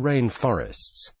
rainforests.